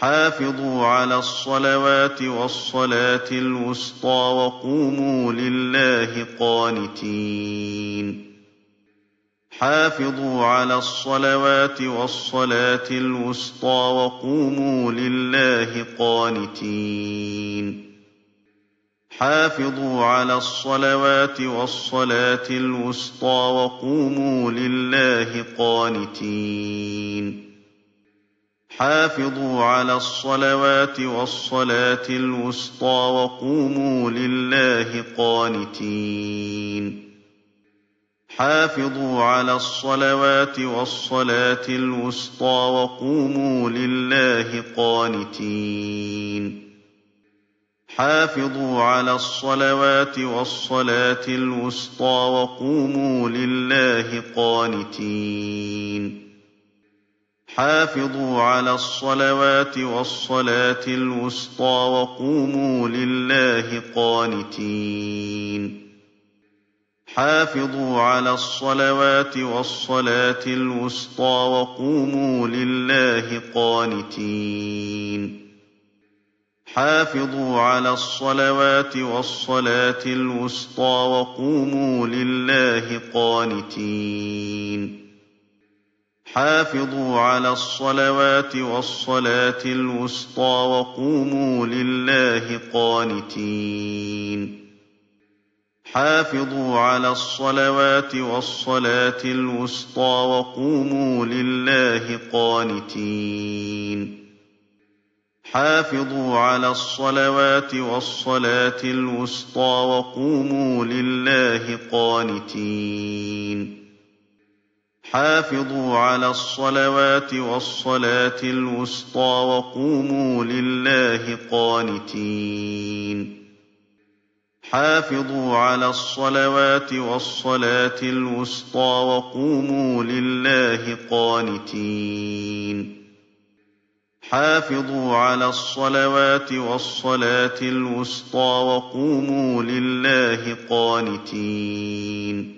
حافظوا على الصلوات والصلاة الوسطى وقوموا لله قانتين. حافظوا على الصلوات والصلاة الوسطى وقوموا لله قانتين. حافظوا على الصلوات والصلاة الوسطى وقوموا لله قانتين. حافظوا على الصلوات والصلاة الوسطى وقوموا لله قانتين. حافظوا على الصلوات والصلاة الوسطى وقوموا لله قانتين. حافظوا على الصلوات والصلاة الوسطى وقوموا لله قانتين. حافظوا على الصلوات والصلاة الوسطى وقوموا لله قانتين. حافظوا على الصلوات والصلاة الوسطى وقوموا لله قانتين. حافظوا على الصلوات والصلاة الوسطى وقوموا لله قانتين. حافظوا على الصلوات والصلاة الوسطى وقوموا لله قانتين. حافظوا على الصلوات والصلاة الوسطى وقوموا لله قانتين. حافظوا على الصلوات والصلاة الوسطى وقوموا لله قانتين. حافظوا على الصلوات والصلاة الوسطى وقوموا لله قانتين. حافظوا على الصلوات والصلاة الوسطى وقوموا لله قانتين. حافظوا على الصلوات والصلاة الوسطى وقوموا لله قانتين.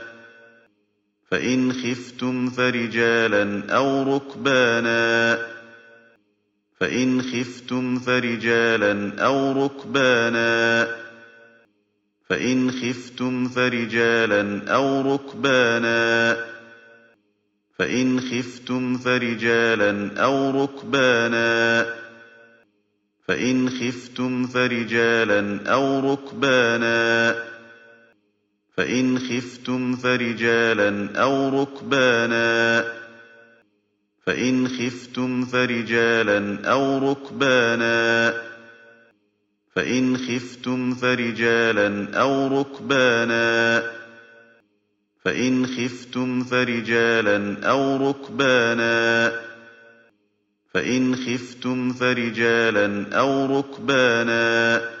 فإن خفتم فرجالا أو ركبانا فإن خفتم فرجالا أو ركبانا فإن خفتم فرجالا أو ركبانا فإن خفتم فرجالا أو ركبانا فإن خفتم فرجالا أو ركبانا فإن خفتم فرجالا أو ركبانا فإن خفتم فرجالا أو ركبانا فإن خفتم فرجالا أو ركبانا فإن خفتم فرجالا أو ركبانا فإن خفتم فرجالا أو ركبانا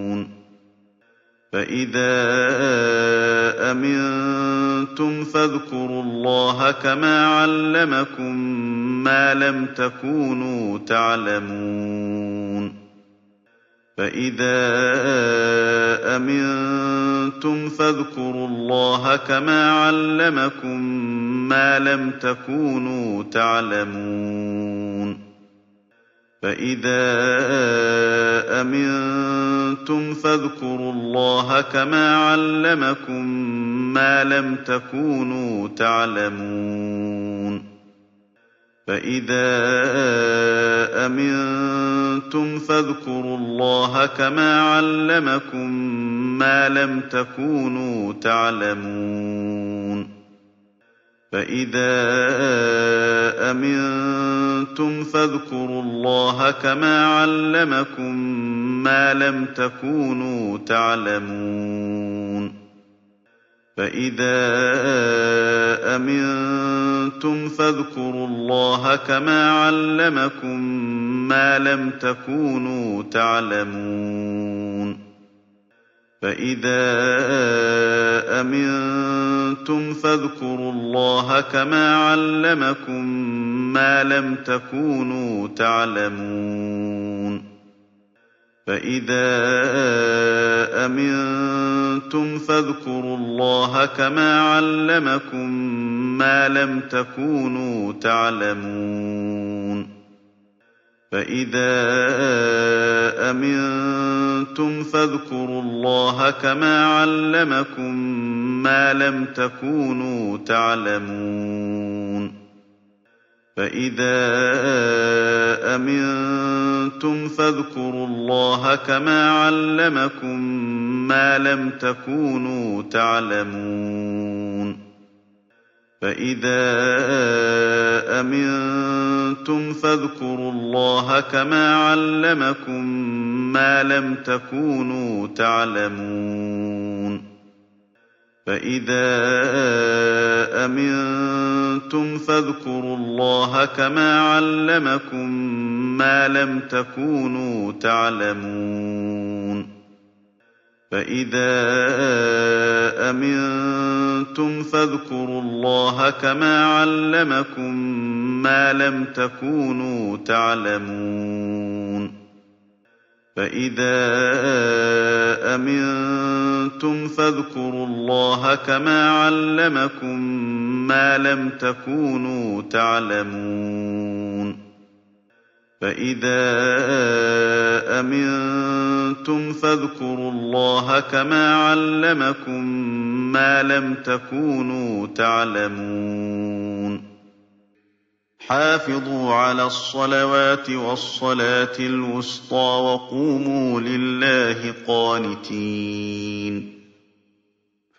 فإذا أمنتم فاذكروا الله كما علمكم ما لم تكونوا تعلمون فإذا أمنتم فاذكروا الله كما علمكم ما لم تكونوا تعلمون فإذا أمنتم فاذكروا الله كما علمكم ما لم تكونوا تعلمون فَإِذَا أَمِنتُمْ فَاذْكُرُوا اللَّهَ كَمَا عَلَّمَكُم مَّا لَمْ تَكُونُوا تَعْلَمُونَ فَإِذَا أَمِنتُمْ فَاذْكُرُوا اللَّهَ كَمَا عَلَّمَكُم مَّا لَمْ تَكُونُوا تَعْلَمُونَ فَإِذَا أَمِنتُمْ فَاذْكُرُوا اللَّهَ كَمَا عَلَّمَكُم مَّا لَمْ تَكُونُوا تَعْلَمُونَ فَإِذَا أَمِنتُمْ فَاذْكُرُوا اللَّهَ كَمَا عَلَّمَكُم مَّا لَمْ تَكُونُوا تَعْلَمُونَ فَإِذَا أَمِنتُمْ فَاذْكُرُوا اللَّهَ كَمَا عَلَّمَكُم مَّا لَمْ تَكُونُوا تَعْلَمُونَ فَإِذَا أَمِنتُمْ فَاذْكُرُوا اللَّهَ كَمَا عَلَّمَكُم مَّا لَمْ تَكُونُوا تَعْلَمُونَ فَإِذَا أَمِنتُمْ فَاذْكُرُوا اللَّهَ كَمَا عَلَّمَكُم مَّا لَمْ تَكُونُوا تَعْلَمُونَ فَإِذَا أَمِنتُمْ فَاذْكُرُوا اللَّهَ كَمَا عَلَّمَكُم مَّا لَمْ تَكُونُوا تَعْلَمُونَ فَإِذَا أَمِنتُمْ فَاذْكُرُوا اللَّهَ كَمَا عَلَّمَكُم مَّا لَمْ تَكُونُوا تَعْلَمُونَ فَإِذَا أَمِنتُمْ فَاذْكُرُوا اللَّهَ كَمَا عَلَّمَكُم مَّا لَمْ تَكُونُوا تَعْلَمُونَ فَإِذَا أَمِنتُمْ فَاذْكُرُوا اللَّهَ كَمَا عَلَّمَكُم مَّا لَمْ تَكُونُوا تَعْلَمُونَ فَإِذَا أَمِنتُمْ فَاذْكُرُوا اللَّهَ كَمَا عَلَّمَكُم مَّا لَمْ تَكُونُوا تَعْلَمُونَ حافظوا على الصلوات والصلاة الوسطى وقوموا لله قانتين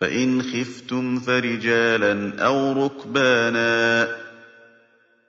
فإن خفتم فرجالا أو ركبانا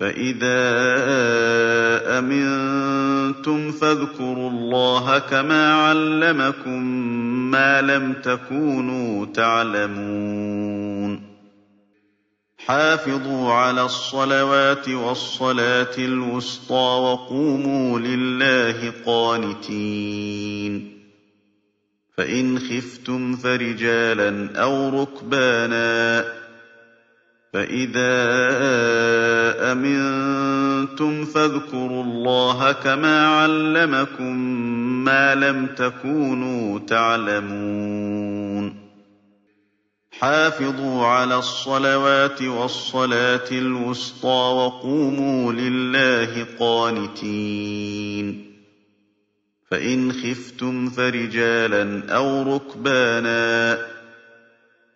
فإذا أمنتم فاذكروا الله كما علمكم ما لم تكونوا تعلمون حافظوا على الصلوات والصلاة الوسطى وقوموا لله قانتين فإن خفتم فرجالا أو ركبانا فإذا أمنتم فاذكروا الله كما علمكم ما لم تكونوا تعلمون. حافظوا على الصلوات والصلاة الوسطى وقوموا لله قانتين. فإن خفتم فرجالا أو ركبانا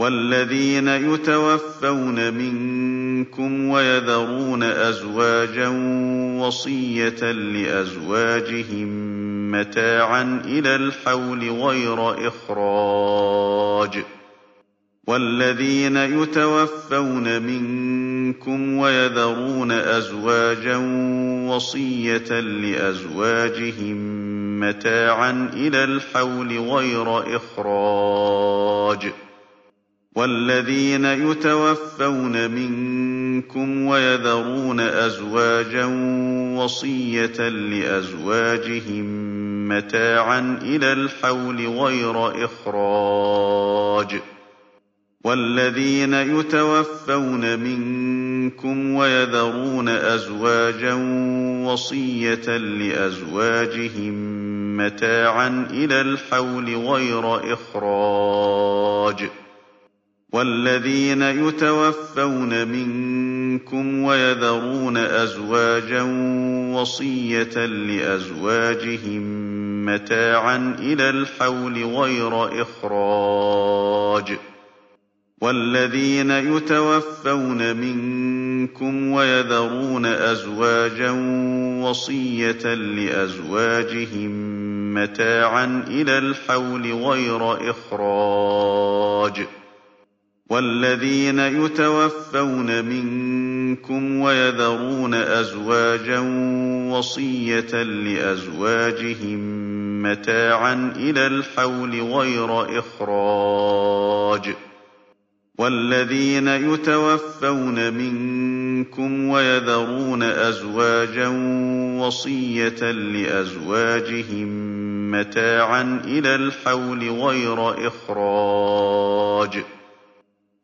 والذين يتوفون منكم ويذرون أزواجا وصية لأزواجهم متاعا إلى الحول غير إخراج. والذين يتوفون منكم ويذرون أزواجا وصية لأزواجهم متاعا إلى الحول غير إخراج. والذين يتوفون منكم ويذرون أزواجا وصية لأزواجهم متاعا إلى الحول غير إخراج. والذين يتوفون منكم ويذرون أزواجا وصية لأزواجهم متاعا إلى الحول غير إخراج. والذين يتوفون منكم ويذرون أزواجا وصية لأزواجهم متاعا إلى الحول غير إخراج. والذين يتوفون منكم ويذرون أزواجا وصية لأزواجهم متاعا إلى الحول غير إخراج. والذين يتوفون منكم ويذرون أزواجا وصية لأزواجهم متاعا إلى الحول غير إخراج. والذين يتوفون منكم ويذرون أزواجا وصية لأزواجهم متاعا إلى الحول غير إخراج.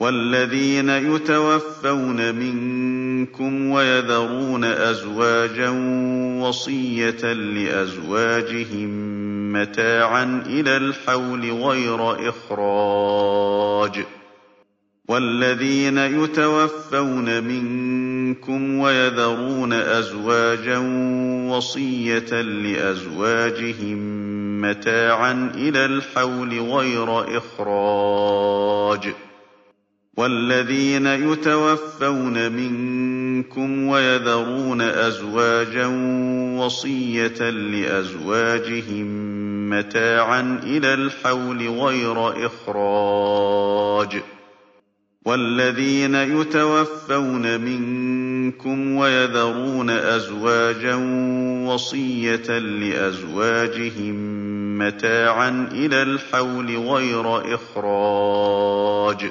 والذين يتوفون منكم ويذرون أزواجا وصية لأزواجهم متاعا إلى الحول غير إخراج. والذين يتوفون منكم ويذرون أزواجا وصية لأزواجهم متاعا إلى الحول غير إخراج. والذين يتوفون منكم ويذرون أزواجا وصية لأزواجهم متاعا إلى الحول غير إخراج. والذين يتوفون منكم ويذرون أزواجا وصية لأزواجهم متاعا إلى الحول غير إخراج.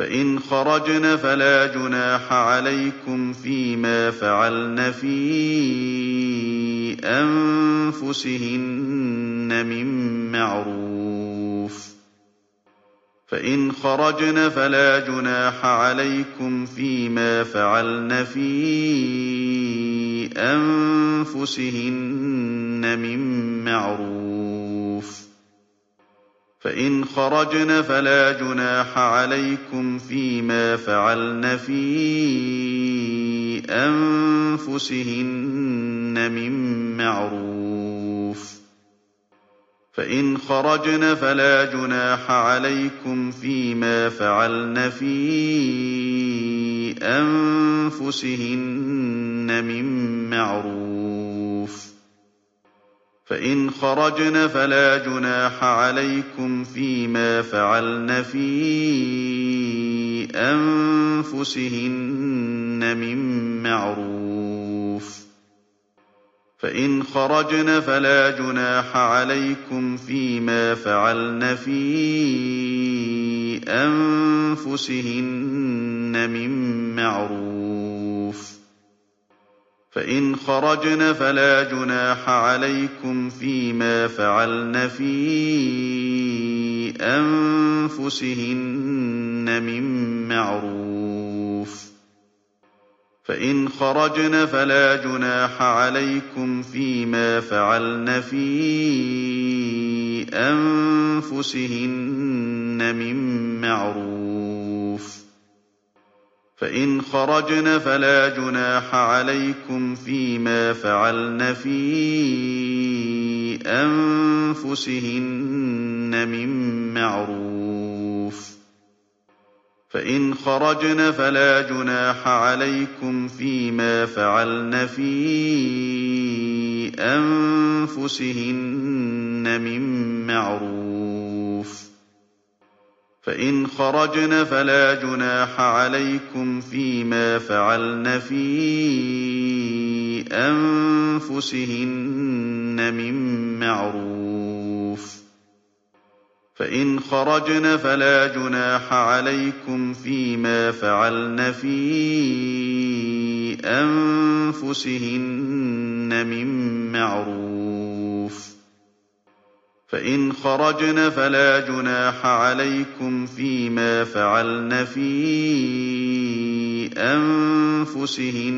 فإن خرجن فلا جناح عليكم فيما فعلن في أنفسهن من معروف. فإن خرجن فلا جناح عليكم فيما فعلن في أنفسهن من معروف. فإن خرجن فلا جناح عليكم فيما فعلن في أنفسهن من معروف. فإن خرجن فلا جناح عليكم فيما فعلن في أنفسهن من معروف. فإن خرجن فلا جناح عليكم فيما فعلن في أنفسهن من معروف. فإن خرجن فلا جناح عليكم فيما فعلن في أنفسهن من معروف. فإن خرجن فلا جناح عليكم فيما فعلن في أنفسهن من معروف. فإن خرجن فلا جناح عليكم فيما فعلن في أنفسهن من معروف. فإن خرجن فلا جناح عليكم فيما فعلن في أنفسهن من معروف. فإن خرجن فلا جناح عليكم فيما فعلن في أنفسهن من معروف. فإن خرجن فلا جناح عليكم فيما فعلن في أنفسهن من معروف. فإن خرجن فلا جناح عليكم فيما فعلن في أنفسهن من معروف. فإن خرجن فلا جناح عليكم فيما فعلن في أنفسهن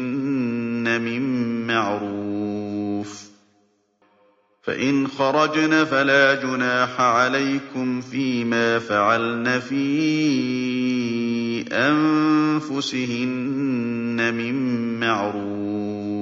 من معروف. فإن خرجن فلا جناح عليكم فيما فعلن في أنفسهن من معروف.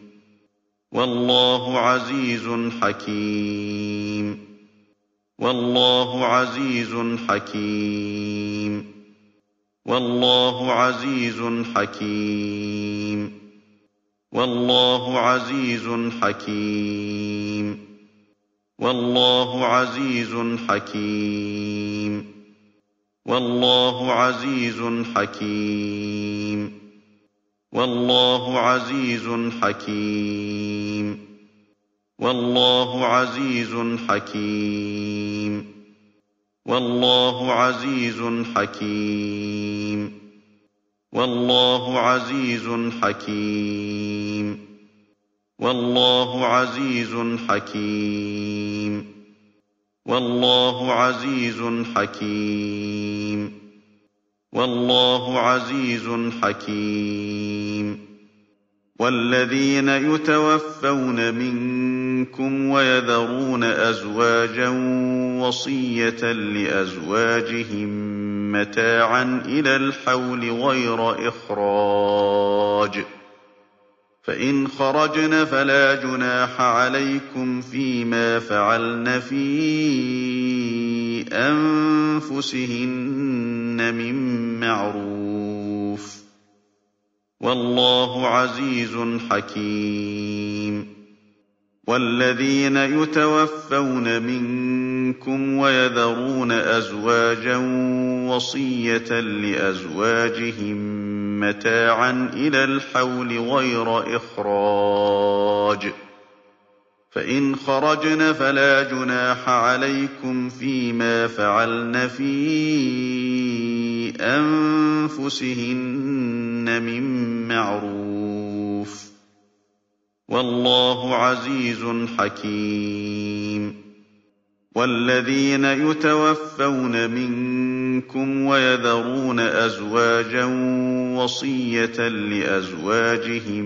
والله عزيز حكيم. والله عزيز حكيم. والله عزيز حكيم. والله عزيز حكيم. والله عزيز حكيم. والله عزيز حكيم. والله عزيز حكيم. والله عزيز حكيم. والله عزيز حكيم. والله عزيز حكيم. والله عزيز حكيم. والله عزيز حكيم. والله عزيز حكيم. والذين يتوفون منكم ويذرون أزواجا وصية لأزواجهم متاعا إلى الحول غير إخراج. فإن خرجن فلا جناح عليكم فيما فعلن في أنفسهن من معروف والله عزيز حكيم والذين يتوفون منكم ويذرون أزواجا وصية لأزواجهم متاعا إلى الحول غير إخراج فإن خرجن فلا جناح عليكم فيما فعلن في أنفسهن من معروف والله عزيز حكيم والذين يتوفون منكم ويذرون أزواجا وصية لأزواجهم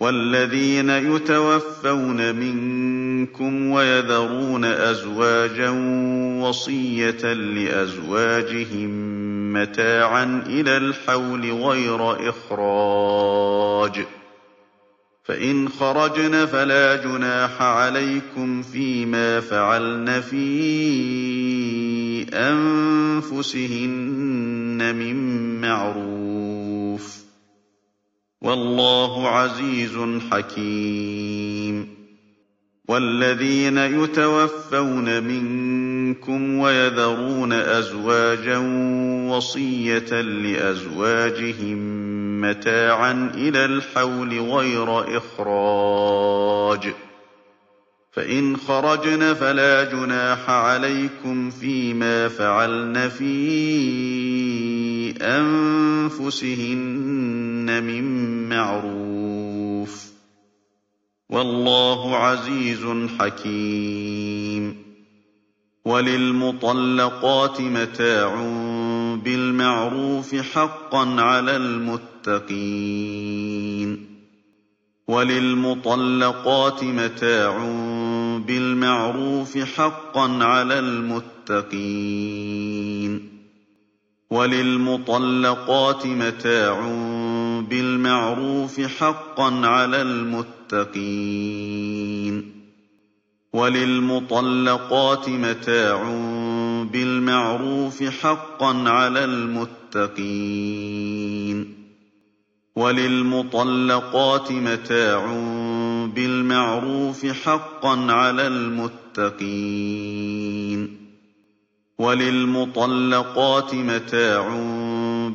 والذين يتوفون منكم ويذرون أزواجا وصية لأزواجهم متاعا إلى الحول غير إخراج. فإن خرجن فلا جناح عليكم فيما فعلن في أنفسهن من معروف. والله عزيز حكيم. والذين يتوفون منكم ويذرون أزواجا وصية لأزواجهم متاعا إلى الحول غير إخراج. فإن خرجن فلا جناح عليكم فيما فعلن في أنفسهن من معروف والله عزيز حكيم وللمطلقات متاع بالمعروف حقا على المتقين وللمطلقات متاع بالمعروف حقا على المتقين وللمطلقات متاع بالمعروف حقا على المتقين وللمطلقات متاع بالمعروف حقا على المتقين وللمطلقات متاع بالمعروف حقا على المتقين وللمطلقات متاع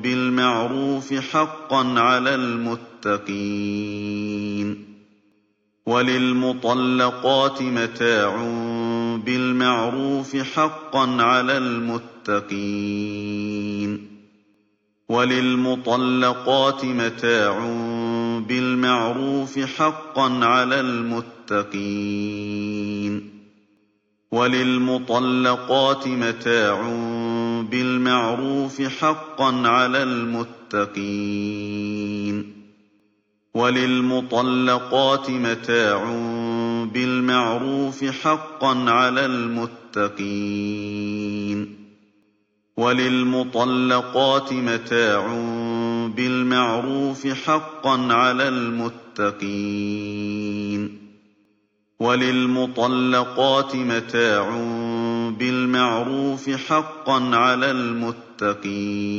بالمعروف حقا على المتقين. وللمطلقات متاع بالمعروف حقا على المتقين. وللمطلقات متاع بالمعروف حقا على المتقين. وللمطلقات متاع بالمعروف حقا على المتقين وللمطلقات متاع بالمعروف حقا على المتقين وللمطلقات متاع بالمعروف حقا على المتقين وللمطلقات متاع بالمعروف حقا على المتقين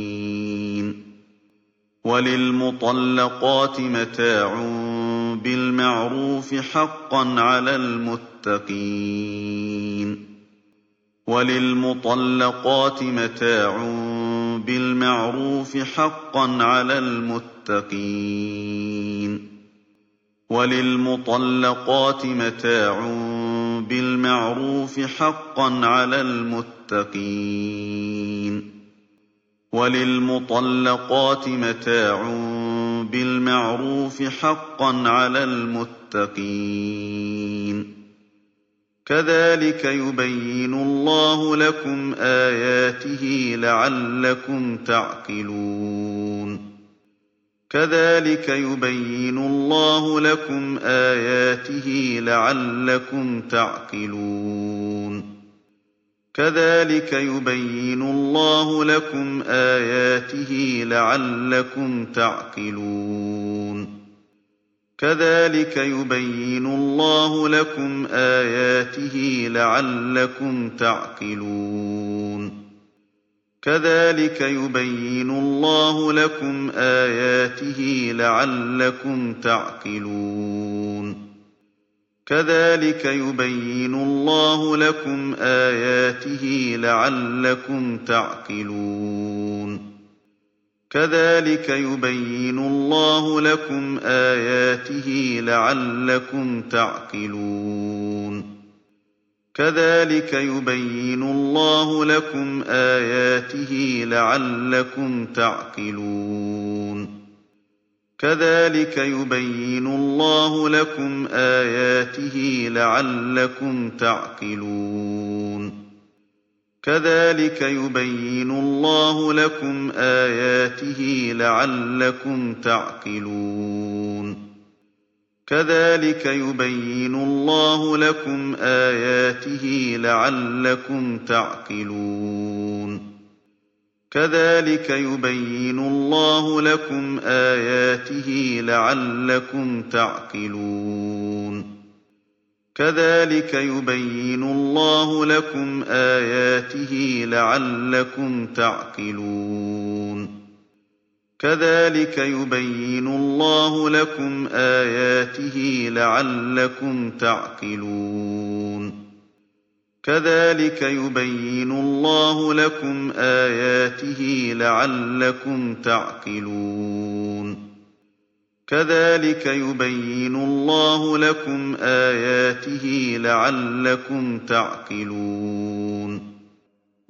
وللمطلقات متاع بالمعروف حقا على المتقين وللمطلقات متاع بالمعروف حقا على المتقين وللمطلقات متاع بالمعروف حقا على المتقين وللمطلقات متاع بالمعروف حقا على المتقين كذلك يبين الله لكم آياته لعلكم تعقلون كذلك يبين الله لكم آياته لعلكم تعقلون. كذلك يبين الله لكم آياته لعلكم تعقلون. كذلك يبين الله لكم آياته لعلكم تعقلون. كَذَٰلِكَ يُبَيِّنُ اللَّهُ لَكُمْ آيَاتِهِ لَعَلَّكُمْ تَعْقِلُونَ. كَذَٰلِكَ يُبَيِّنُ اللَّهُ لَكُمْ آيَاتِهِ لَعَلَّكُمْ تَعْقِلُونَ. كَذَٰلِكَ يُبَيِّنُ اللَّهُ لَكُمْ آيَاتِهِ لَعَلَّكُمْ تَعْقِلُونَ. كَذَٰلِكَ يُبَيِّنُ اللَّهُ لَكُمْ آيَاتِهِ لَعَلَّكُمْ تَعْقِلُونَ. كَذَٰلِكَ يُبَيِّنُ اللَّهُ لَكُمْ آيَاتِهِ لَعَلَّكُمْ تَعْقِلُونَ. كَذَٰلِكَ يُبَيِّنُ اللَّهُ لَكُمْ آيَاتِهِ لَعَلَّكُمْ تَعْقِلُونَ. كَذَٰلِكَ يُبَيِّنُ اللَّهُ لَكُمْ آيَاتِهِ لَعَلَّكُمْ تَعْقِلُونَ. كَذَٰلِكَ يُبَيِّنُ اللَّهُ لَكُمْ آيَاتِهِ لَعَلَّكُمْ تَعْقِلُونَ. كَذَٰلِكَ يُبَيِّنُ اللَّهُ لَكُمْ آيَاتِهِ لَعَلَّكُمْ تَعْقِلُونَ. كَذَٰلِكَ يُبَيِّنُ اللَّهُ لَكُمْ آيَاتِهِ لَعَلَّكُمْ تَعْقِلُونَ. كَذَٰلِكَ يُبَيِّنُ اللَّهُ لَكُمْ آيَاتِهِ لَعَلَّكُمْ تَعْقِلُونَ. كَذَٰلِكَ يُبَيِّنُ اللَّهُ لَكُمْ آيَاتِهِ لَعَلَّكُمْ تَعْقِلُونَ.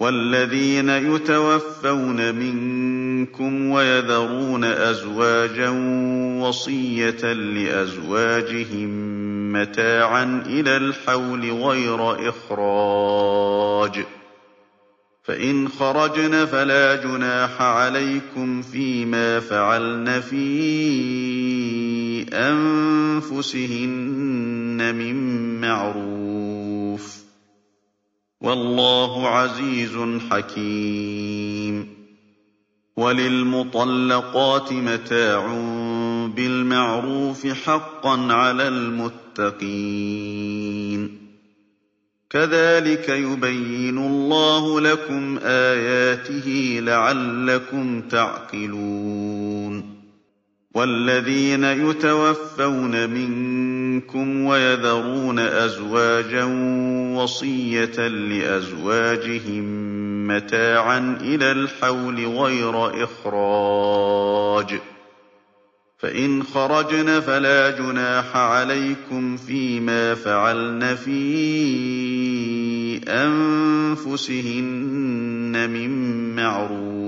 وَالَّذِينَ يُتَوَفَّوْنَ مِنكُمْ وَيَذَرُونَ أَزْوَاجًا وَصِيَّةً لِّأَزْوَاجِهِم مَّتَاعًا إِلَى الْحَوْلِ غَيْرَ إِخْرَاجٍ ۚ. فَإِنْ خَرَجْنَ فَلَا جُنَاحَ عَلَيْكُمْ فِيمَا فَعَلْنَ فِي أَنفُسِهِنَّ مِن مَّعْرُوفٍ ۗ. وَاللَّهُ عَزِيزٌ حَكِيمٌ. وَلِلْمُطَلَّقَاتِ مَتَاعٌ بِالْمَعْرُوفِ ۖ حَقًّا عَلَى الْمُتَّقِينَ. كَذَٰلِكَ يُبَيِّنُ اللَّهُ لَكُمْ آيَاتِهِ لَعَلَّكُمْ تَعْقِلُونَ. وَالَّذِينَ يُتَوَفَّوْنَ مِنكُمْ وَيَذَرُونَ أَزْوَاجًا وَصِيَّةً لِّأَزْوَاجِهِم مَّتَاعًا إِلَى الْحَوْلِ غَيْرَ إِخْرَاجٍ ۚ. فَإِنْ خَرَجْنَ فَلَا جُنَاحَ عَلَيْكُمْ فِيمَا فَعَلْنَ فِي أَنفُسِهِنَّ مِن مَّعْرُوفٍ ۗ.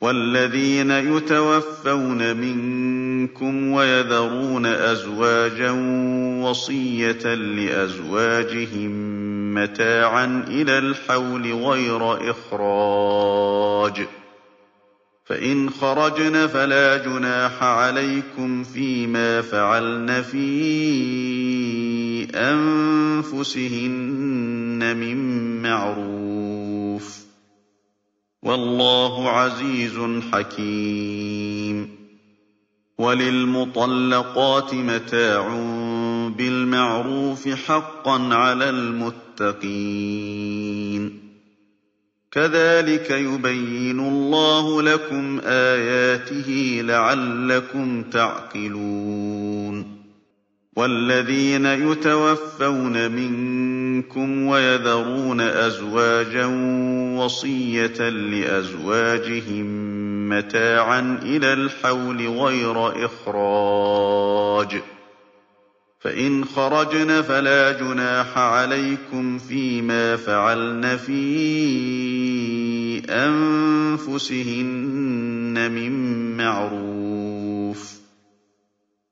وَالَّذِينَ يُتَوَفَّوْنَ مِنكُمْ وَيَذَرُونَ أَزْوَاجًا وَصِيَّةً لِّأَزْوَاجِهِم مَّتَاعًا إِلَى الْحَوْلِ غَيْرَ إِخْرَاجٍ ۚ. فَإِنْ خَرَجْنَ فَلَا جُنَاحَ عَلَيْكُمْ فِيمَا فَعَلْنَ فِي أَنفُسِهِنَّ مِن مَّعْرُوفٍ ۗ. وَاللَّهُ عَزِيزٌ حَكِيمٌ. وَلِلْمُطَلَّقَاتِ مَتَاعٌ بِالْمَعْرُوفِ ۖ حَقًّا عَلَى الْمُتَّقِينَ. كَذَٰلِكَ يُبَيِّنُ اللَّهُ لَكُمْ آيَاتِهِ لَعَلَّكُمْ تَعْقِلُونَ. وَالَّذِينَ يُتَوَفَّوْنَ مِنكُمْ وَيَذَرُونَ أَزْوَاجًا وَصِيَّةً لِّأَزْوَاجِهِم مَّتَاعًا إِلَى الْحَوْلِ غَيْرَ إِخْرَاجٍ ۚ. فَإِنْ خَرَجْنَ فَلَا جُنَاحَ عَلَيْكُمْ فِيمَا فَعَلْنَ فِي أَنفُسِهِنَّ مِن مَّعْرُوفٍ ۗ.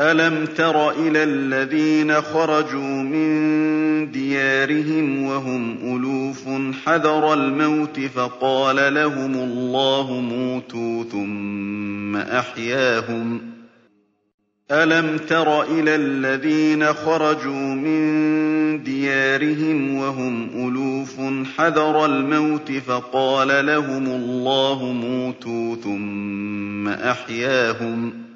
أَلَمْ تَرَ إِلَى الَّذِينَ خَرَجُوا مِن دِيَارِهِمْ وَهُمْ أُلُوفٌ حَذَرَ الْمَوْتِ فَقَالَ لَهُمُ اللَّهُ مُوتُوا ثُمَّ أَحْيَاهُمْ ۚ أَلَمْ تَرَ إِلَى الَّذِينَ خَرَجُوا مِن دِيَارِهِمْ وَهُمْ أُلُوفٌ حَذَرَ الْمَوْتِ فَقَالَ لَهُمُ اللَّهُ مُوتُوا ثُمَّ أَحْيَاهُمْ ۚ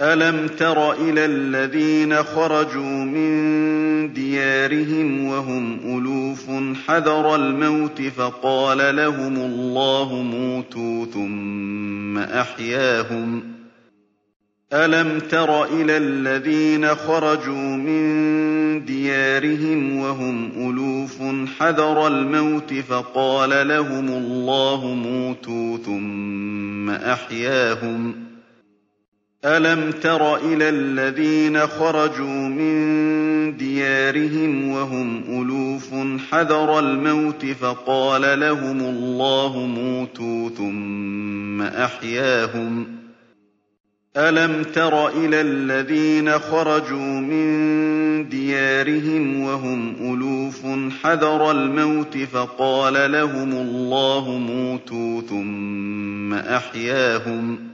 أَلَمْ تَرَ إِلَى الَّذِينَ خَرَجُوا مِن دِيَارِهِمْ وَهُمْ أُلُوفٌ حَذَرَ الْمَوْتِ فَقَالَ لَهُمُ اللَّهُ مُوتُوا ثُمَّ أَحْيَاهُمْ ۚ أَلَمْ تَرَ إِلَى الَّذِينَ خَرَجُوا مِن دِيَارِهِمْ وَهُمْ أُلُوفٌ حَذَرَ الْمَوْتِ فَقَالَ لَهُمُ اللَّهُ مُوتُوا ثُمَّ أَحْيَاهُمْ ۚ أَلَمْ تَرَ إِلَى الَّذِينَ خَرَجُوا مِن دِيَارِهِمْ وَهُمْ أُلُوفٌ حَذَرَ الْمَوْتِ فَقَالَ لَهُمُ اللَّهُ مُوتُوا ثُمَّ أَحْيَاهُمْ ۚ أَلَمْ تَرَ إِلَى الَّذِينَ خَرَجُوا مِن دِيَارِهِمْ وَهُمْ أُلُوفٌ حَذَرَ الْمَوْتِ فَقَالَ لَهُمُ اللَّهُ مُوتُوا ثُمَّ أَحْيَاهُمْ ۚ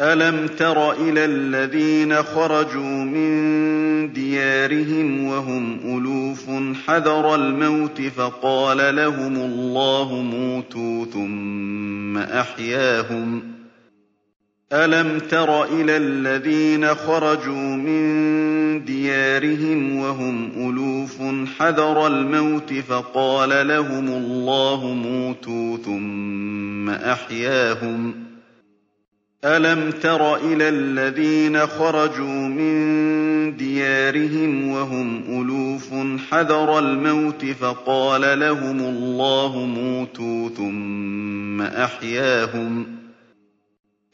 أَلَمْ تَرَ إِلَى الَّذِينَ خَرَجُوا مِن دِيَارِهِمْ وَهُمْ أُلُوفٌ حَذَرَ الْمَوْتِ فَقَالَ لَهُمُ اللَّهُ مُوتُوا ثُمَّ أَحْيَاهُمْ ۚ أَلَمْ تَرَ إِلَى الَّذِينَ خَرَجُوا مِن دِيَارِهِمْ وَهُمْ أُلُوفٌ حَذَرَ الْمَوْتِ فَقَالَ لَهُمُ اللَّهُ مُوتُوا ثُمَّ أَحْيَاهُمْ ۚ أَلَمْ تَرَ إِلَى الَّذِينَ خَرَجُوا مِن دِيَارِهِمْ وَهُمْ أُلُوفٌ حَذَرَ الْمَوْتِ فَقَالَ لَهُمُ اللَّهُ مُوتُوا ثُمَّ أَحْيَاهُمْ ۚ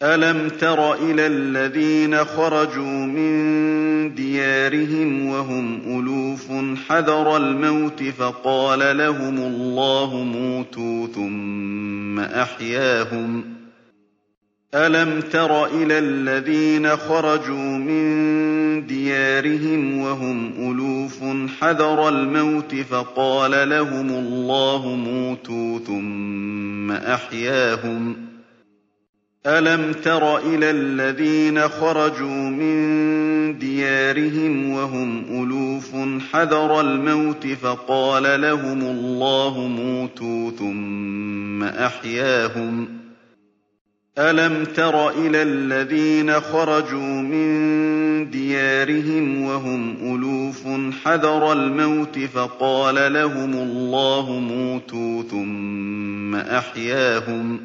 أَلَمْ تَرَ إِلَى الَّذِينَ خَرَجُوا مِن دِيَارِهِمْ وَهُمْ أُلُوفٌ حَذَرَ الْمَوْتِ فَقَالَ لَهُمُ اللَّهُ مُوتُوا ثُمَّ أَحْيَاهُمْ ۚ أَلَمْ تَرَ إِلَى الَّذِينَ خَرَجُوا مِن دِيَارِهِمْ وَهُمْ أُلُوفٌ حَذَرَ الْمَوْتِ فَقَالَ لَهُمُ اللَّهُ مُوتُوا ثُمَّ أَحْيَاهُمْ ۚ أَلَمْ تَرَ إِلَى الَّذِينَ خَرَجُوا مِن دِيَارِهِمْ وَهُمْ أُلُوفٌ حَذَرَ الْمَوْتِ فَقَالَ لَهُمُ اللَّهُ مُوتُوا ثُمَّ أَحْيَاهُمْ ۚ أَلَمْ تَرَ إِلَى الَّذِينَ خَرَجُوا مِن دِيَارِهِمْ وَهُمْ أُلُوفٌ حَذَرَ الْمَوْتِ فَقَالَ لَهُمُ اللَّهُ مُوتُوا ثُمَّ أَحْيَاهُمْ ۚ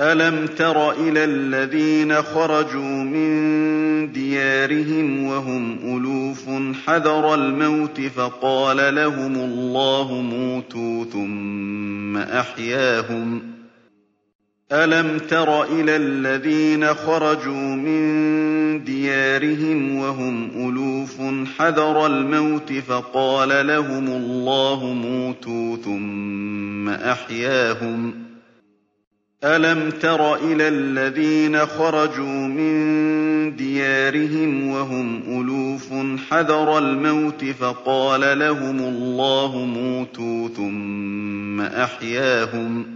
أَلَمْ تَرَ إِلَى الَّذِينَ خَرَجُوا مِن دِيَارِهِمْ وَهُمْ أُلُوفٌ حَذَرَ الْمَوْتِ فَقَالَ لَهُمُ اللَّهُ مُوتُوا ثُمَّ أَحْيَاهُمْ ۚ أَلَمْ تَرَ إِلَى الَّذِينَ خَرَجُوا مِن دِيَارِهِمْ وَهُمْ أُلُوفٌ حَذَرَ الْمَوْتِ فَقَالَ لَهُمُ اللَّهُ مُوتُوا ثُمَّ أَحْيَاهُمْ ۚ أَلَمْ تَرَ إِلَى الَّذِينَ خَرَجُوا مِن دِيَارِهِمْ وَهُمْ أُلُوفٌ حَذَرَ الْمَوْتِ فَقَالَ لَهُمُ اللَّهُ مُوتُوا ثُمَّ أَحْيَاهُمْ ۚ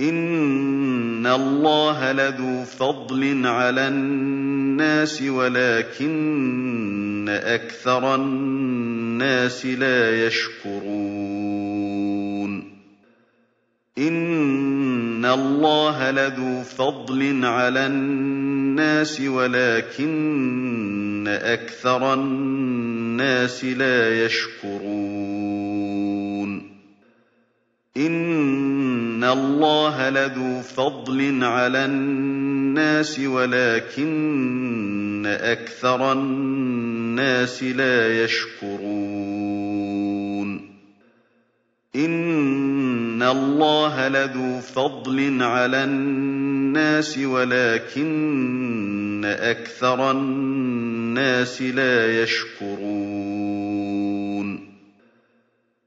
إِنَّ اللَّهَ لَذُو فَضْلٍ عَلَى النَّاسِ وَلَٰكِنَّ أَكْثَرَ النَّاسِ لَا يَشْكُرُونَ إِنَّ اللَّهَ لَذُو فَضْلٍ عَلَى النَّاسِ وَلَٰكِنَّ أَكْثَرَ النَّاسِ لَا يَشْكُرُونَ إِنَّ اللَّهَ لَذُو فَضْلٍ عَلَى النَّاسِ وَلَٰكِنَّ أَكْثَرَ النَّاسِ لَا يَشْكُرُونَ إِنَّ اللَّهَ لَذُو فَضْلٍ عَلَى النَّاسِ وَلَٰكِنَّ أَكْثَرَ النَّاسِ لَا يَشْكُرُونَ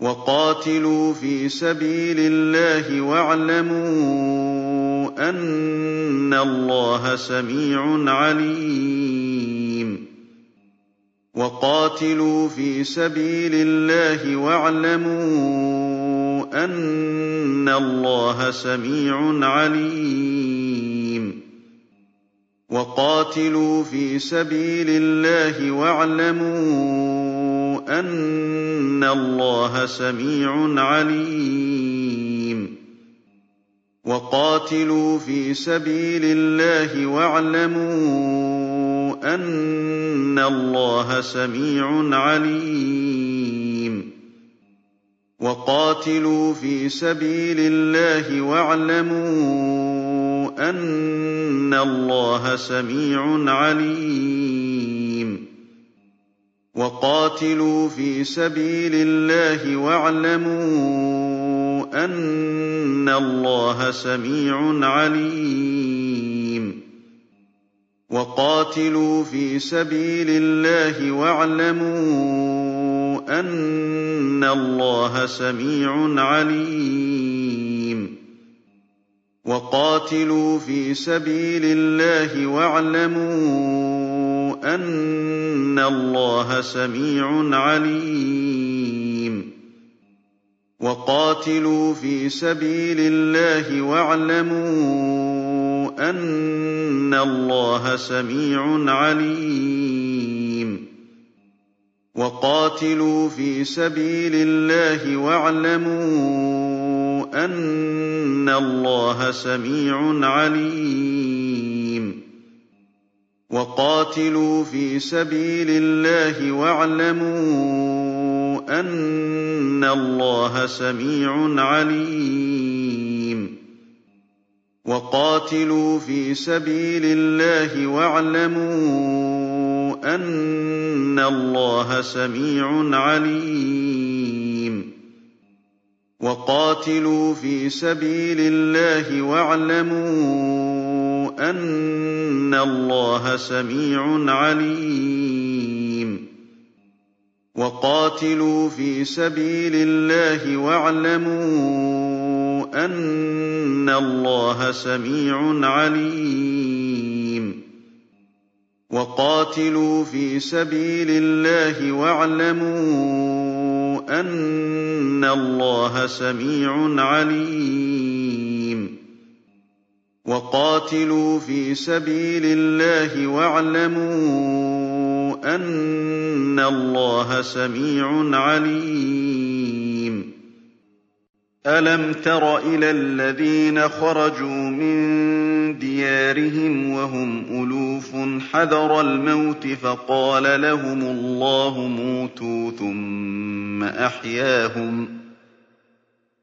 وَقَاتِلُوا فِي سَبِيلِ اللَّهِ وَاعْلَمُوا أَنَّ اللَّهَ سَمِيعٌ عَلِيمٌ. وَقَاتِلُوا فِي سَبِيلِ اللَّهِ وَاعْلَمُوا أَنَّ اللَّهَ سَمِيعٌ عَلِيمٌ. وَقَاتِلُوا فِي سَبِيلِ اللَّهِ وَاعْلَمُوا أَنَّ اللَّهَ سَمِيعٌ عَلِيمٌ. وَقَاتِلُوا فِي سَبِيلِ اللَّهِ وَاعْلَمُوا أَنَّ اللَّهَ سَمِيعٌ عَلِيمٌ. وَقَاتِلُوا فِي سَبِيلِ اللَّهِ وَاعْلَمُوا أَنَّ اللَّهَ سَمِيعٌ عَلِيمٌ. وَقَاتِلُوا فِي سَبِيلِ اللَّهِ وَاعْلَمُوا أَنَّ اللَّهَ سَمِيعٌ عَلِيمٌ. وَقَاتِلُوا فِي سَبِيلِ اللَّهِ وَاعْلَمُوا أَنَّ اللَّهَ سَمِيعٌ عَلِيمٌ. وَقَاتِلُوا فِي سَبِيلِ اللَّهِ وَاعْلَمُوا أَنَّ اللَّهَ سَمِيعٌ عَلِيمٌ. وَقَاتِلُوا فِي سَبِيلِ اللَّهِ وَاعْلَمُوا أَنَّ اللَّهَ سَمِيعٌ عَلِيمٌ. وَقَاتِلُوا فِي سَبِيلِ اللَّهِ وَاعْلَمُوا أَنَّ اللَّهَ سَمِيعٌ عَلِيمٌ. وَقَاتِلُوا فِي سَبِيلِ اللَّهِ وَاعْلَمُوا أَنَّ اللَّهَ سَمِيعٌ عَلِيمٌ. وَقَاتِلُوا فِي سَبِيلِ اللَّهِ وَاعْلَمُوا أَنَّ اللَّهَ سَمِيعٌ عَلِيمٌ. وَقَاتِلُوا فِي سَبِيلِ اللَّهِ وَاعْلَمُوا أَنَّ اللَّهَ سَمِيعٌ عَلِيمٌ. وَقَاتِلُوا فِي سَبِيلِ اللَّهِ وَاعْلَمُوا أَنَّ اللَّهَ سَمِيعٌ عَلِيمٌ. وَقَاتِلُوا فِي سَبِيلِ اللَّهِ وَاعْلَمُوا أَنَّ اللَّهَ سَمِيعٌ عَلِيمٌ. وَقَاتِلُوا فِي سَبِيلِ اللَّهِ وَاعْلَمُوا أَنَّ اللَّهَ سَمِيعٌ عَلِيمٌ. أَلَمْ تَرَ إِلَى الَّذِينَ خَرَجُوا مِن دِيَارِهِمْ وَهُمْ أُلُوفٌ حَذَرَ الْمَوْتِ فَقَالَ لَهُمُ اللَّهُ مُوتُوا ثُمَّ أَحْيَاهُمْ ۚ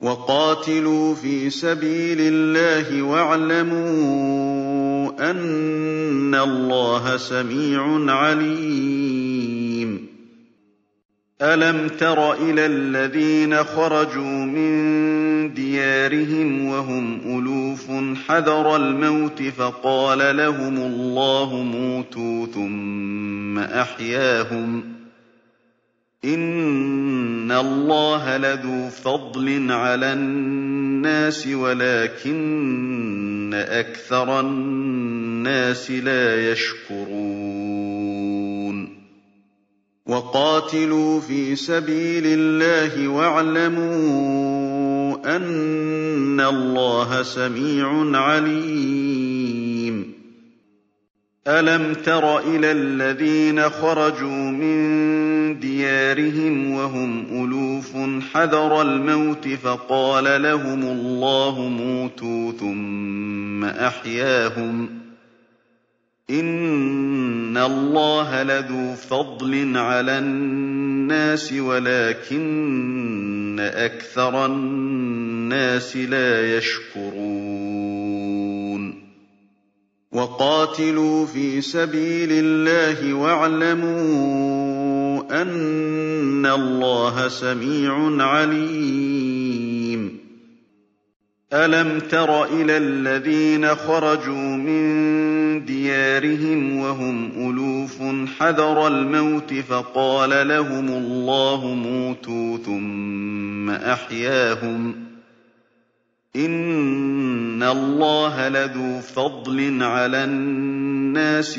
وَقَاتِلُوا فِي سَبِيلِ اللَّهِ وَاعْلَمُوا أَنَّ اللَّهَ سَمِيعٌ عَلِيمٌ. أَلَمْ تَرَ إِلَى الَّذِينَ خَرَجُوا مِن دِيَارِهِمْ وَهُمْ أُلُوفٌ حَذَرَ الْمَوْتِ فَقَالَ لَهُمُ اللَّهُ مُوتُوا ثُمَّ أَحْيَاهُمْ ۚ إِنَّ اللَّهَ لَذُو فَضْلٍ عَلَى النَّاسِ وَلَٰكِنَّ أَكْثَرَ النَّاسِ لَا يَشْكُرُونَ وَقَاتِلُوا فِي سَبِيلِ اللَّهِ وَاعْلَمُوا أَنَّ اللَّهَ سَمِيعٌ عَلِيمٌ أَلَمْ تَرَ إِلَى الَّذِينَ خَرَجُوا مِن دِيَارِهِمْ وَهُمْ أُلُوفٌ حَذَرَ الْمَوْتِ فَقَالَ لَهُمُ اللَّهُ مُوتُوا ثُمَّ أَحْيَاهُمْ ۚ إِنَّ اللَّهَ لَذُو فَضْلٍ عَلَى النَّاسِ وَلَٰكِنَّ أَكْثَرَ النَّاسِ لَا يَشْكُرُونَ وَقَاتِلُوا فِي سَبِيلِ اللَّهِ وَاعْلَمُوا أَنَّ اللَّهَ سَمِيعٌ عَلِيمٌ. أَلَمْ تَرَ إِلَى الَّذِينَ خَرَجُوا مِن دِيَارِهِمْ وَهُمْ أُلُوفٌ حَذَرَ الْمَوْتِ فَقَالَ لَهُمُ اللَّهُ مُوتُوا ثُمَّ أَحْيَاهُمْ ۚ. إِنَّ اللَّهَ لَذُو فَضْلٍ عَلَى النَّاسِ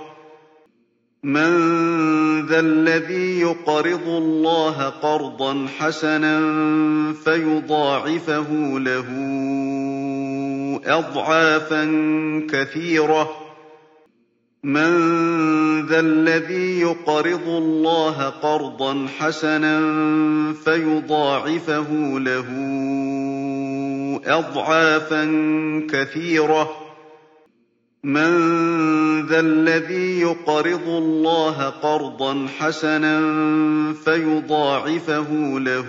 مَّن ذَا الَّذِي يُقْرِضُ اللَّهَ قَرْضًا حَسَنًا فَيُضَاعِفَهُ لَهُ أَضْعَافًا كَثِيرَةً ۚ. مَّن ذَا الَّذِي يُقْرِضُ اللَّهَ قَرْضًا حَسَنًا فَيُضَاعِفَهُ لَهُ أَضْعَافًا كَثِيرَةً ۚ. مَّن ذَا الَّذِي يُقْرِضُ اللَّهَ قَرْضًا حَسَنًا فَيُضَاعِفَهُ لَهُ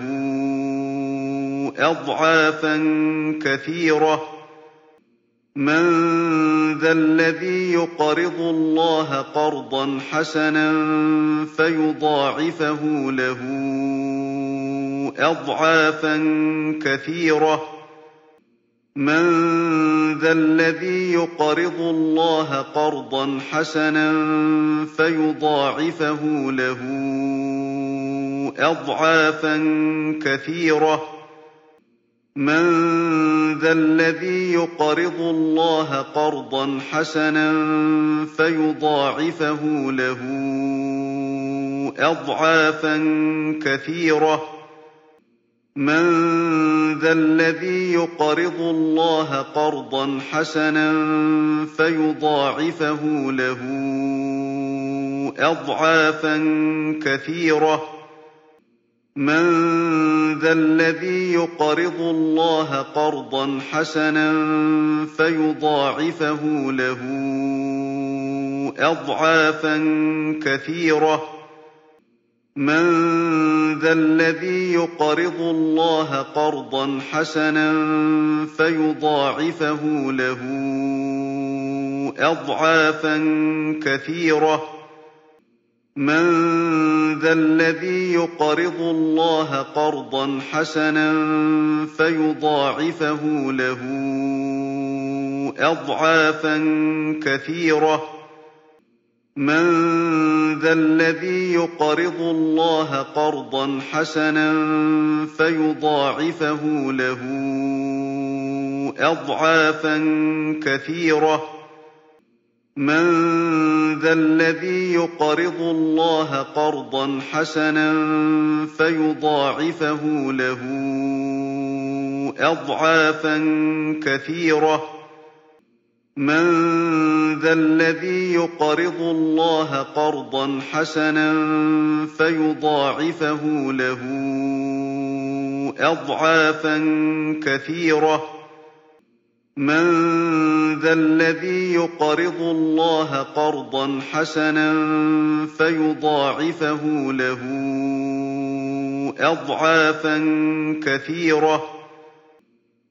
أَضْعَافًا كَثِيرَةً ۚ. مَّن ذَا الَّذِي يُقْرِضُ اللَّهَ قَرْضًا حَسَنًا فَيُضَاعِفَهُ لَهُ أَضْعَافًا كَثِيرَةً ۚ. مَّن ذَا الَّذِي يُقْرِضُ اللَّهَ قَرْضًا حَسَنًا فَيُضَاعِفَهُ لَهُ أَضْعَافًا كَثِيرَةً ۚ. مَّن ذَا الَّذِي يُقْرِضُ اللَّهَ قَرْضًا حَسَنًا فَيُضَاعِفَهُ لَهُ أَضْعَافًا كَثِيرَةً ۚ. مَّن ذَا الَّذِي يُقْرِضُ اللَّهَ قَرْضًا حَسَنًا فَيُضَاعِفَهُ لَهُ أَضْعَافًا كَثِيرَةً ۚ. مَّن ذَا الَّذِي يُقْرِضُ اللَّهَ قَرْضًا حَسَنًا فَيُضَاعِفَهُ لَهُ أَضْعَافًا كَثِيرَةً ۚ. مَّن ذَا الَّذِي يُقْرِضُ اللَّهَ قَرْضًا حَسَنًا فَيُضَاعِفَهُ لَهُ أَضْعَافًا كَثِيرَةً ۚ. مَّن ذَا الَّذِي يُقْرِضُ اللَّهَ قَرْضًا حَسَنًا فَيُضَاعِفَهُ لَهُ أَضْعَافًا كَثِيرَةً ۚ. مَّن ذَا الَّذِي يُقْرِضُ اللَّهَ قَرْضًا حَسَنًا فَيُضَاعِفَهُ لَهُ أَضْعَافًا كَثِيرَةً ۚ. مَّن ذَا الَّذِي يُقْرِضُ اللَّهَ قَرْضًا حَسَنًا فَيُضَاعِفَهُ لَهُ أَضْعَافًا كَثِيرَةً ۚ. مَّن ذَا الَّذِي يُقْرِضُ اللَّهَ قَرْضًا حَسَنًا فَيُضَاعِفَهُ لَهُ أَضْعَافًا كَثِيرَةً ۚ. مَّن ذَا الَّذِي يُقْرِضُ اللَّهَ قَرْضًا حَسَنًا فَيُضَاعِفَهُ لَهُ أَضْعَافًا كَثِيرَةً ۚ.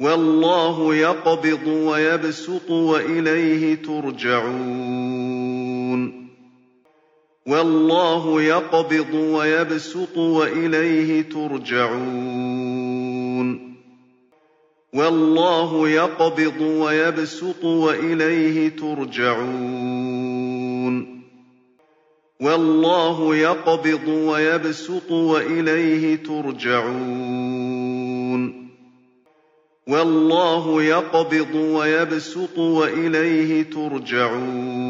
وَاللَّهُ يَقْبِضُ وَيَبْسُطُ وَإِلَيْهِ تُرْجَعُونَ. وَاللَّهُ يَقْبِضُ وَيَبْسُطُ وَإِلَيْهِ تُرْجَعُونَ. وَاللَّهُ يَقْبِضُ وَيَبْسُطُ وَإِلَيْهِ تُرْجَعُونَ. وَاللَّهُ يَقْبِضُ وَيَبْسُطُ وَإِلَيْهِ تُرْجَعُونَ. وَاللَّهُ يَقْبِضُ وَيَبْسُطُ وَإِلَيْهِ تُرْجَعُونَ.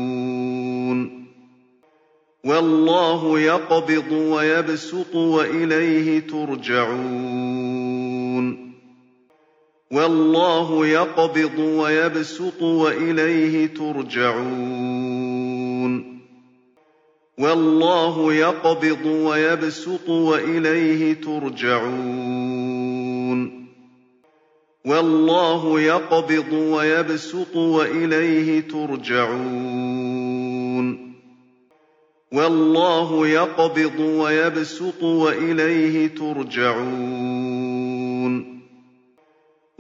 وَاللَّهُ يَقْبِضُ وَيَبْسُطُ وَإِلَيْهِ تُرْجَعُونَ. وَاللَّهُ يَقْبِضُ وَيَبْسُطُ وَإِلَيْهِ تُرْجَعُونَ. وَاللَّهُ يَقْبِضُ وَيَبْسُطُ وَإِلَيْهِ تُرْجَعُونَ. وَاللَّهُ يَقْبِضُ وَيَبْسُطُ وَإِلَيْهِ تُرْجَعُونَ. وَاللَّهُ يَقْبِضُ وَيَبْسُطُ وَإِلَيْهِ تُرْجَعُونَ.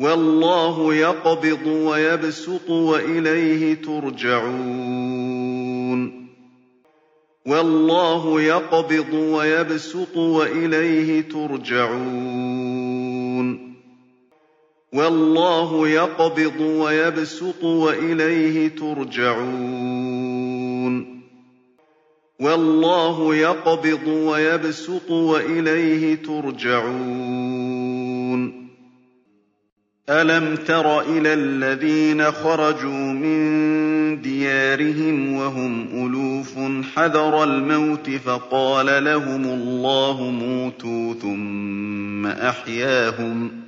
وَاللَّهُ يَقْبِضُ وَيَبْسُطُ وَإِلَيْهِ تُرْجَعُونَ. وَاللَّهُ يَقْبِضُ وَيَبْسُطُ وَإِلَيْهِ تُرْجَعُونَ. وَاللَّهُ يَقْبِضُ وَيَبْسُطُ وَإِلَيْهِ تُرْجَعُونَ. وَاللَّهُ يَقْبِضُ وَيَبْسُطُ وَإِلَيْهِ تُرْجَعُونَ. أَلَمْ تَرَ إِلَى الَّذِينَ خَرَجُوا مِن دِيَارِهِمْ وَهُمْ أُلُوفٌ حَذَرَ الْمَوْتِ فَقَالَ لَهُمُ اللَّهُ مُوتُوا ثُمَّ أَحْيَاهُمْ ۚ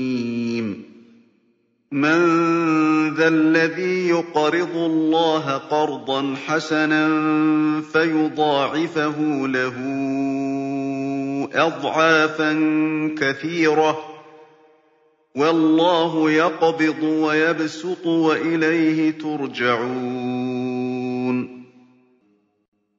مَّن ذَا الَّذِي يُقْرِضُ اللَّهَ قَرْضًا حَسَنًا فَيُضَاعِفَهُ لَهُ أَضْعَافًا كَثِيرَةً ۚ وَاللَّهُ يَقْبِضُ وَيَبْسُطُ وَإِلَيْهِ تُرْجَعُونَ.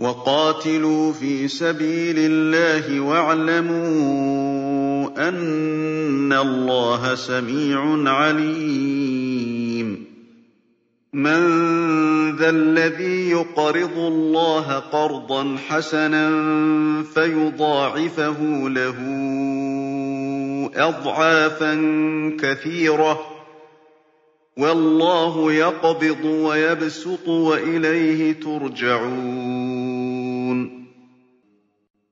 وَقَاتِلُوا فِي سَبِيلِ اللَّهِ وَاعْلَمُوا أَنَّ اللَّهَ سَمِيعٌ عَلِيمٌ. مَّن ذَا الَّذِي يُقْرِضُ اللَّهَ قَرْضًا حَسَنًا فَيُضَاعِفَهُ لَهُ أَضْعَافًا كَثِيرَةً ۚ. وَاللَّهُ يَقْبِضُ وَيَبْسُطُ وَإِلَيْهِ تُرْجَعُونَ.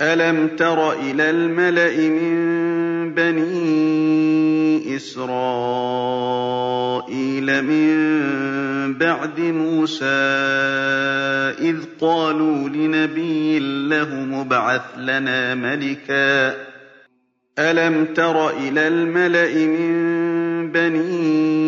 أَلَمْ تَرَ إِلَى الْمَلَإِ مِن بَنِي إِسْرَائِيلَ مِن بَعْدِ مُوسَىٰ إِذْ قَالُوا لِنَبِيٍّ لَّهُمُ ابْعَثْ لَنَا مَلِكًا ۚ أَلَمْ تَرَ إِلَى الْمَلَإِ مِن بَنِي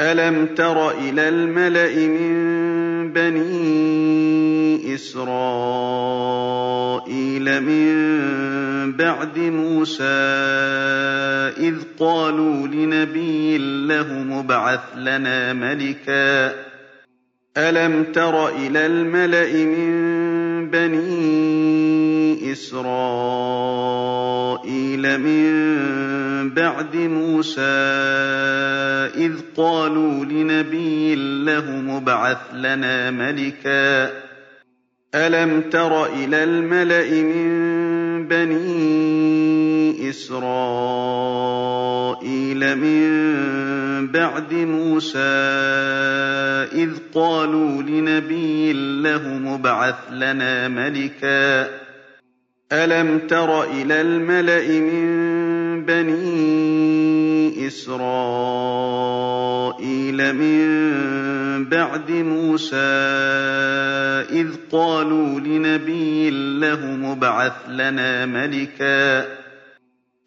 أَلَمْ تَرَ إِلَى الْمَلَإِ مِن بَنِي إِسْرَائِيلَ مِن بَعْدِ مُوسَىٰ إِذْ قَالُوا لِنَبِيٍّ لَّهُمُ ابْعَثْ لَنَا مَلِكًا ۚ أَلَمْ تَرَ إِلَى الْمَلَإِ مِن بَنِي إِسْرَائِيلَ مِن بَعْدِ مُوسَىٰ إِذْ قَالُوا لِنَبِيٍّ لَّهُمُ ابْعَثْ لَنَا مَلِكًا ۚ. أَلَمْ تَرَ إِلَى الْمَلَإِ مِن بَنِي إِسْرَائِيلَ مِن بَعْدِ مُوسَىٰ إِذْ قَالُوا لِنَبِيٍّ لَّهُمُ ابْعَثْ لَنَا مَلِكًا ۚ. أَلَمْ تَرَ إِلَى الْمَلَإِ مِن بَنِي إِسْرَائِيلَ مِن بَعْدِ مُوسَىٰ إِذْ قَالُوا لِنَبِيٍّ لَّهُمُ ابْعَثْ لَنَا مَلِكًا ۚ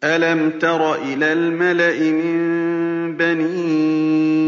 أَلَمْ تَرَ إِلَى الْمَلَإِ مِن بَنِي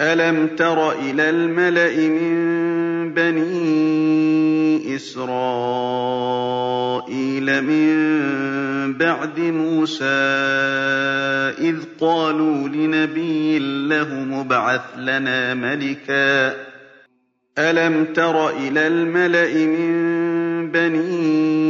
أَلَمْ تَرَ إِلَى الْمَلَإِ مِن بَنِي إِسْرَائِيلَ مِن بَعْدِ مُوسَىٰ إِذْ قَالُوا لِنَبِيٍّ لَّهُمُ ابْعَثْ لَنَا مَلِكًا ۚ أَلَمْ تَرَ إِلَى الْمَلَإِ مِن بَنِي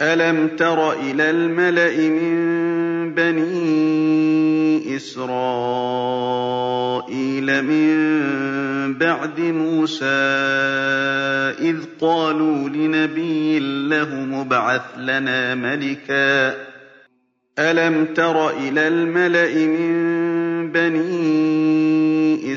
أَلَمْ تَرَ إِلَى الْمَلَإِ مِن بَنِي إِسْرَائِيلَ مِن بَعْدِ مُوسَىٰ إِذْ قَالُوا لِنَبِيٍّ لَّهُمُ ابْعَثْ لَنَا مَلِكًا ۚ أَلَمْ تَرَ إِلَى الْمَلَإِ مِن بَنِي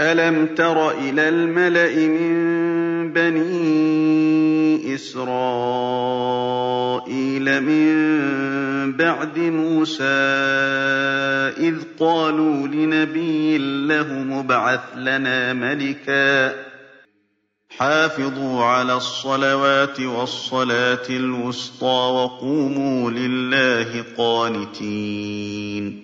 أَلَمْ تَرَ إِلَى الْمَلَإِ مِن بَنِي إِسْرَائِيلَ مِن بَعْدِ مُوسَىٰ إِذْ قَالُوا لِنَبِيٍّ لَّهُمُ ابْعَثْ لَنَا مَلِكًا ۚ حَافِظُوا عَلَى الصَّلَوَاتِ وَالصَّلَاةِ الْوُسْطَىٰ وَقُومُوا لِلَّهِ قَانِتِينَ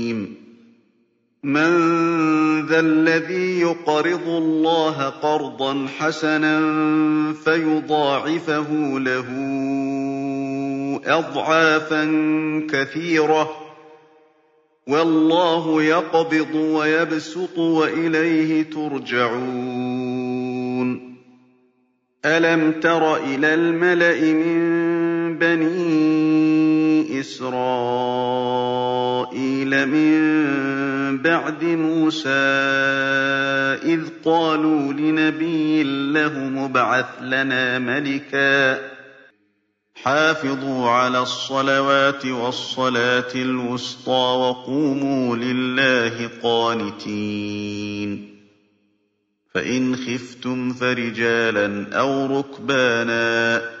مَّن ذَا الَّذِي يُقْرِضُ اللَّهَ قَرْضًا حَسَنًا فَيُضَاعِفَهُ لَهُ أَضْعَافًا كَثِيرَةً ۚ وَاللَّهُ يَقْبِضُ وَيَبْسُطُ وَإِلَيْهِ تُرْجَعُونَ. أَلَمْ تَرَ إِلَى الْمَلَإِ مِن بَنِي إِسْرَائِيلَ مِن بَعْدِ مُوسَىٰ إِذْ قَالُوا لِنَبِيٍّ لَّهُمُ ابْعَثْ لَنَا مَلِكًا. حَافِظُوا عَلَى الصَّلَوَاتِ وَالصَّلَاةِ الْوُسْطَىٰ وَقُومُوا لِلَّهِ قَانِتِينَ. فَإِنْ خِفْتُمْ فَرِجَالًا أَوْ رُكْبَانًا ۖ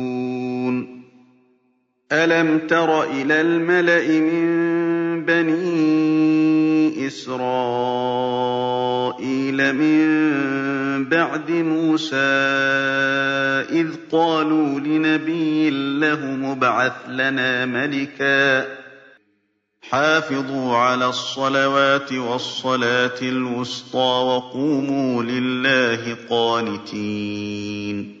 أَلَمْ تَرَ إِلَى الْمَلَإِ مِن بَنِي إِسْرَائِيلَ مِن بَعْدِ مُوسَىٰ إِذْ قَالُوا لِنَبِيٍّ لَّهُمُ ابْعَثْ لَنَا مَلِكًا حَافِظُوا عَلَى الصَّلَوَاتِ وَالصَّلَاةِ الْوُسْطَىٰ وَقُومُوا لِلَّهِ قَانِتِينَ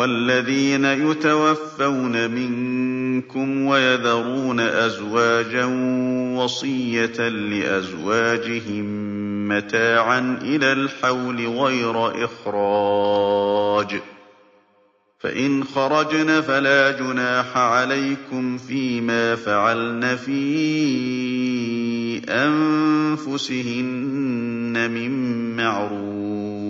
وَالَّذِينَ يُتَوَفَّوْنَ مِنكُمْ وَيَذَرُونَ أَزْوَاجًا وَصِيَّةً لِّأَزْوَاجِهِم مَّتَاعًا إِلَى الْحَوْلِ غَيْرَ إِخْرَاجٍ ۚ. فَإِنْ خَرَجْنَ فَلَا جُنَاحَ عَلَيْكُمْ فِيمَا فَعَلْنَ فِي أَنفُسِهِنَّ مِن مَّعْرُوفٍ ۗ.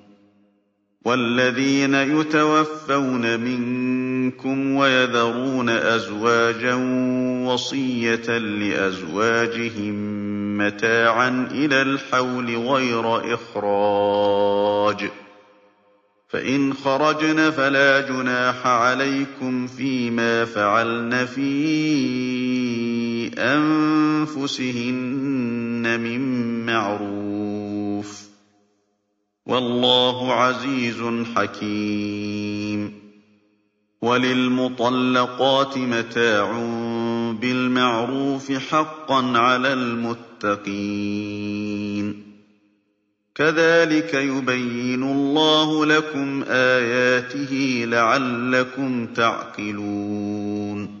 وَالَّذِينَ يُتَوَفَّوْنَ مِنكُمْ وَيَذَرُونَ أَزْوَاجًا وَصِيَّةً لِّأَزْوَاجِهِم مَّتَاعًا إِلَى الْحَوْلِ غَيْرَ إِخْرَاجٍ ۚ. فَإِنْ خَرَجْنَ فَلَا جُنَاحَ عَلَيْكُمْ فِيمَا فَعَلْنَ فِي أَنفُسِهِنَّ مِن مَّعْرُوفٍ ۗ. وَاللَّهُ عَزِيزٌ حَكِيمٌ. وَلِلْمُطَلَّقَاتِ مَتَاعٌ بِالْمَعْرُوفِ حَقًّا عَلَى الْمُتَّقِينَ. كَذَٰلِكَ يُبَيِّنُ اللَّهُ لَكُمْ آيَاتِهِ لَعَلَّكُمْ تَعْقِلُونَ.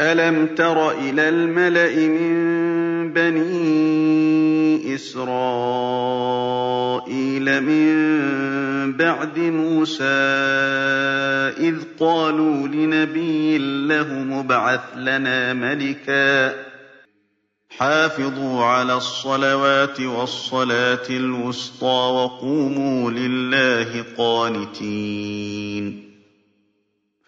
أَلَمْ تَرَ إِلَى الْمَلَإِ مِن بَنِي إِسْرَائِيلَ مِن بَعْدِ مُوسَىٰ إِذْ قَالُوا لِنَبِيٍّ لَّهُمُ ابْعَثْ لَنَا مَلِكًا حَافِظُوا عَلَى الصَّلَوَاتِ وَالصَّلَاةِ الْوُسْطَىٰ وَقُومُوا لِلَّهِ قَانِتِينَ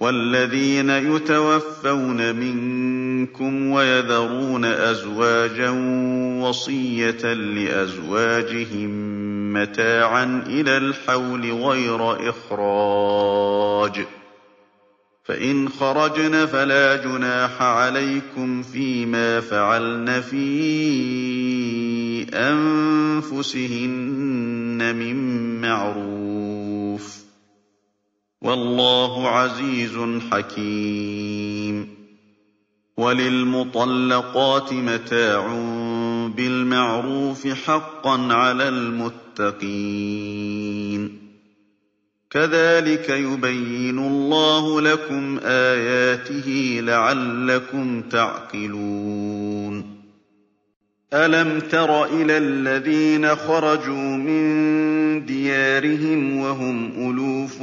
وَالَّذِينَ يُتَوَفَّوْنَ مِنكُمْ وَيَذَرُونَ أَزْوَاجًا وَصِيَّةً لِّأَزْوَاجِهِم مَّتَاعًا إِلَى الْحَوْلِ غَيْرَ إِخْرَاجٍ ۚ. فَإِنْ خَرَجْنَ فَلَا جُنَاحَ عَلَيْكُمْ فِيمَا فَعَلْنَ فِي أَنفُسِهِنَّ مِن مَّعْرُوفٍ ۗ. وَاللَّهُ عَزِيزٌ حَكِيمٌ. وَلِلْمُطَلَّقَاتِ مَتَاعٌ بِالْمَعْرُوفِ حَقًّا عَلَى الْمُتَّقِينَ. كَذَٰلِكَ يُبَيِّنُ اللَّهُ لَكُمْ آيَاتِهِ لَعَلَّكُمْ تَعْقِلُونَ. أَلَمْ تَرَ إِلَى الَّذِينَ خَرَجُوا مِن دِيَارِهِمْ وَهُمْ أُلُوفٌ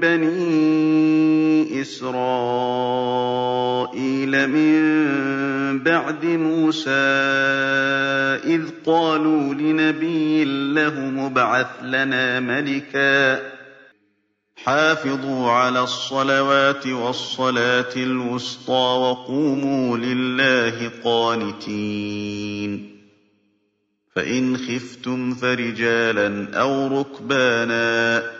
بَنِي إِسْرَائِيلَ مِن بَعْدِ مُوسَىٰ إِذْ قَالُوا لِنَبِيٍّ لَّهُمُ ابْعَثْ لَنَا مَلِكًا حَافِظُوا عَلَى الصَّلَوَاتِ وَالصَّلَاةِ الْوُسْطَىٰ وَقُومُوا لِلَّهِ قَانِتِينَ فَإِنْ خِفْتُمْ فَرِجَالًا أَوْ رُكْبَانًا ۖ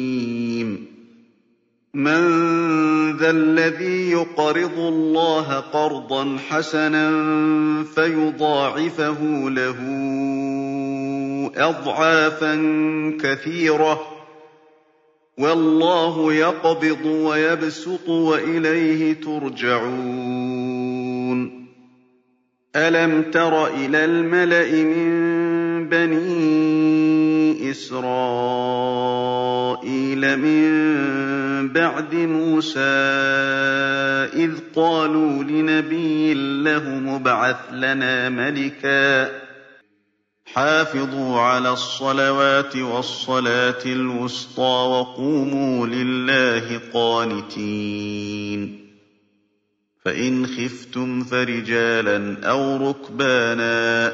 مَّن ذَا الَّذِي يُقْرِضُ اللَّهَ قَرْضًا حَسَنًا فَيُضَاعِفَهُ لَهُ أَضْعَافًا كَثِيرَةً ۚ. وَاللَّهُ يَقْبِضُ وَيَبْسُطُ وَإِلَيْهِ تُرْجَعُونَ. أَلَمْ تَرَ إِلَى الْمَلَإِ مِن بَنِي إِسْرَائِيلَ مِن بَعْدِ مُوسَىٰ إِذْ قَالُوا لِنَبِيٍّ لَّهُمُ ابْعَثْ لَنَا مَلِكًا. حَافِظُوا عَلَى الصَّلَوَاتِ وَالصَّلَاةِ الْوُسْطَىٰ وَقُومُوا لِلَّهِ قَانِتِينَ. فَإِنْ خِفْتُمْ فَرِجَالًا أَوْ رُكْبَانًا ۖ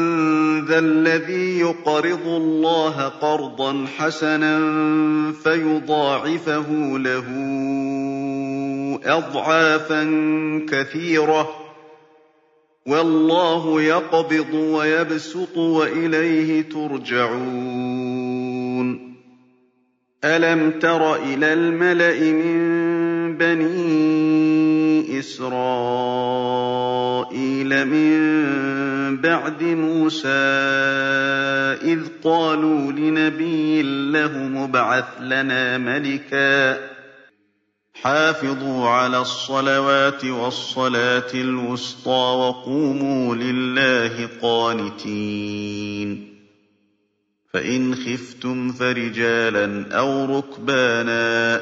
ذَا الَّذِي يُقْرِضُ اللَّهَ قَرْضًا حَسَنًا فَيُضَاعِفَهُ لَهُ أَضْعَافًا كَثِيرَةً ۚ وَاللَّهُ يَقْبِضُ وَيَبْسُطُ وَإِلَيْهِ تُرْجَعُونَ. أَلَمْ تَرَ إِلَى الْمَلَإِ مِن بَنِي إِسْرَائِيلَ مِن بَعْدِ مُوسَىٰ إِذْ قَالُوا لِنَبِيٍّ لَّهُمُ ابْعَثْ لَنَا مَلِكًا حَافِظُوا عَلَى الصَّلَوَاتِ وَالصَّلَاةِ الْوُسْطَىٰ وَقُومُوا لِلَّهِ قَانِتِينَ فَإِنْ خِفْتُمْ فَرِجَالًا أَوْ رُكْبَانًا ۖ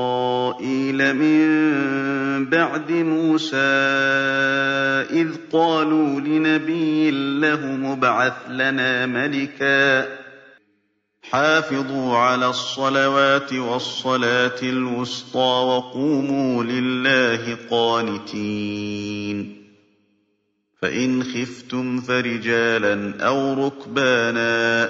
مِن بَعْدِ مُوسَىٰ إِذْ قَالُوا لِنَبِيٍّ لَّهُمُ ابْعَثْ لَنَا مَلِكًا. حَافِظُوا عَلَى الصَّلَوَاتِ وَالصَّلَاةِ الْوُسْطَىٰ وَقُومُوا لِلَّهِ قَانِتِينَ. فَإِنْ خِفْتُمْ فَرِجَالًا أَوْ رُكْبَانًا ۖ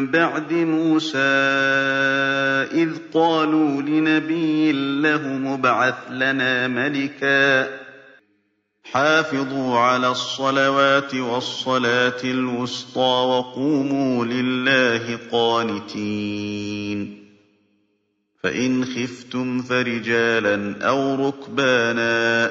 بَعْدِ مُوسَىٰ إِذْ قَالُوا لِنَبِيٍّ لَّهُمُ ابْعَثْ لَنَا مَلِكًا. حَافِظُوا عَلَى الصَّلَوَاتِ وَالصَّلَاةِ الْوُسْطَىٰ وَقُومُوا لِلَّهِ قَانِتِينَ. فَإِنْ خِفْتُمْ فَرِجَالًا أَوْ رُكْبَانًا ۖ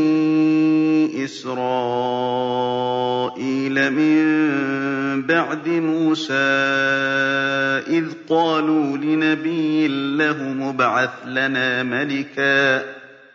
إِسْرَائِيلَ مِن بَعْدِ مُوسَىٰ إِذْ قَالُوا لِنَبِيٍّ لَّهُمُ ابْعَثْ لَنَا مَلِكًا